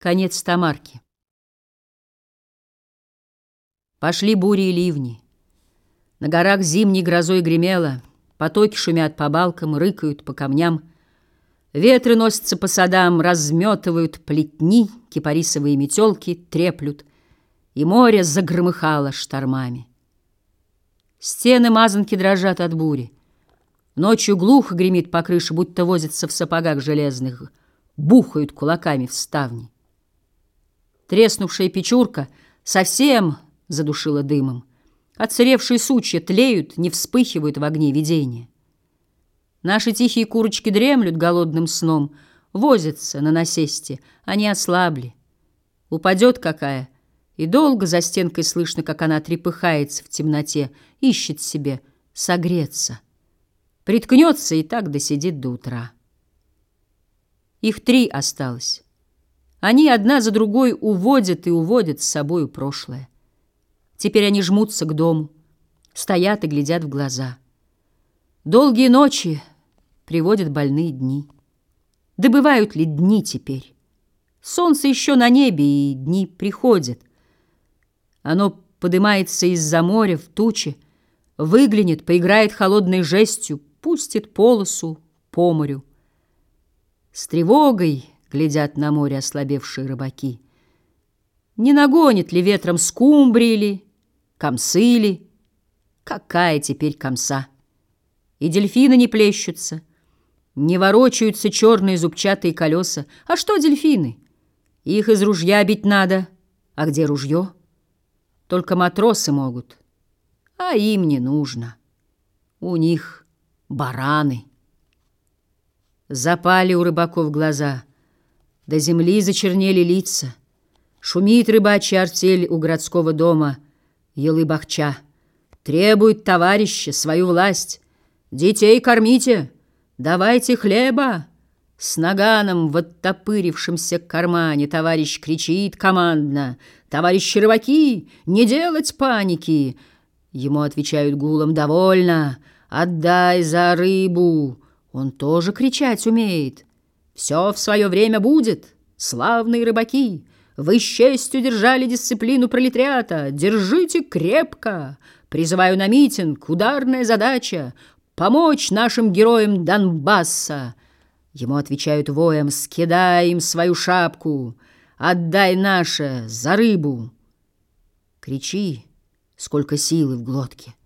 Конец Тамарки. Пошли бури и ливни. На горах зимней грозой гремело, Потоки шумят по балкам, рыкают по камням. Ветры носятся по садам, разметывают плетни, Кипарисовые метелки треплют, И море загромыхало штормами. Стены мазанки дрожат от бури. Ночью глухо гремит по крыше, будто возится в сапогах железных, Бухают кулаками в ставни. Треснувшая печурка совсем задушила дымом. Отсыревшие сучья тлеют, не вспыхивают в огне видения. Наши тихие курочки дремлют голодным сном, возятся на насесте, они ослабли. Упадет какая, и долго за стенкой слышно, как она трепыхается в темноте, ищет себе согреться. Приткнется и так досидит до утра. Их три осталось. Они одна за другой уводят и уводят с собою прошлое. Теперь они жмутся к дому, стоят и глядят в глаза. Долгие ночи приводят больные дни. Добывают ли дни теперь? Солнце еще на небе, и дни приходят. Оно поднимается из-за моря в тучи, выглянет, поиграет холодной жестью, пустит полосу по морю. С тревогой глядят на море ослабевшие рыбаки. Не нагонит ли ветром скумбрии ли, комсы ли? Какая теперь комса? И дельфины не плещутся, не ворочаются черные зубчатые колеса. А что дельфины? Их из ружья бить надо. А где ружье? Только матросы могут, а им не нужно. У них бараны. Запали у рыбаков глаза — до земли зачернели лица. Шумит рыбачья артель у городского дома. Елы-бахча. Требует товарища свою власть. Детей кормите, давайте хлеба. С наганом в оттопырившемся кармане товарищ кричит командно. «Товарищи рыбаки, не делать паники!» Ему отвечают гулом «Довольно! Отдай за рыбу!» Он тоже кричать умеет. Все в свое время будет, славные рыбаки. Вы с честью держали дисциплину пролетариата. Держите крепко. Призываю на митинг. Ударная задача — помочь нашим героям Донбасса. Ему отвечают воем, скидай им свою шапку. Отдай наше за рыбу. Кричи, сколько силы в глотке.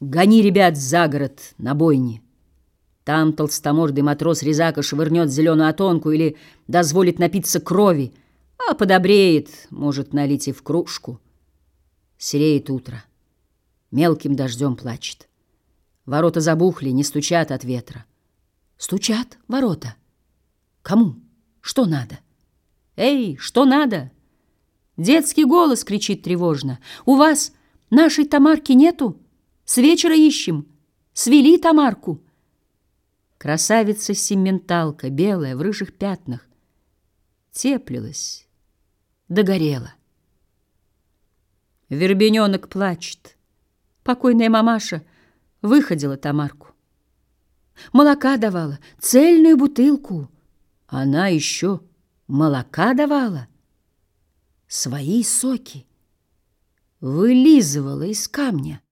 Гони ребят за город на бойне. Там толстомордый матрос Резака швырнет зеленую отонку или дозволит напиться крови, а подобреет, может налить и в кружку. Сереет утро. Мелким дождем плачет. Ворота забухли, не стучат от ветра. Стучат ворота. Кому? Что надо? Эй, что надо? Детский голос кричит тревожно. У вас нашей Тамарки нету? С вечера ищем. Свели Тамарку. Красавица-сементалка, белая, в рыжих пятнах, теплилась, догорела. Вербененок плачет. Покойная мамаша выходила Тамарку. Молока давала, цельную бутылку. Она еще молока давала. Свои соки вылизывала из камня.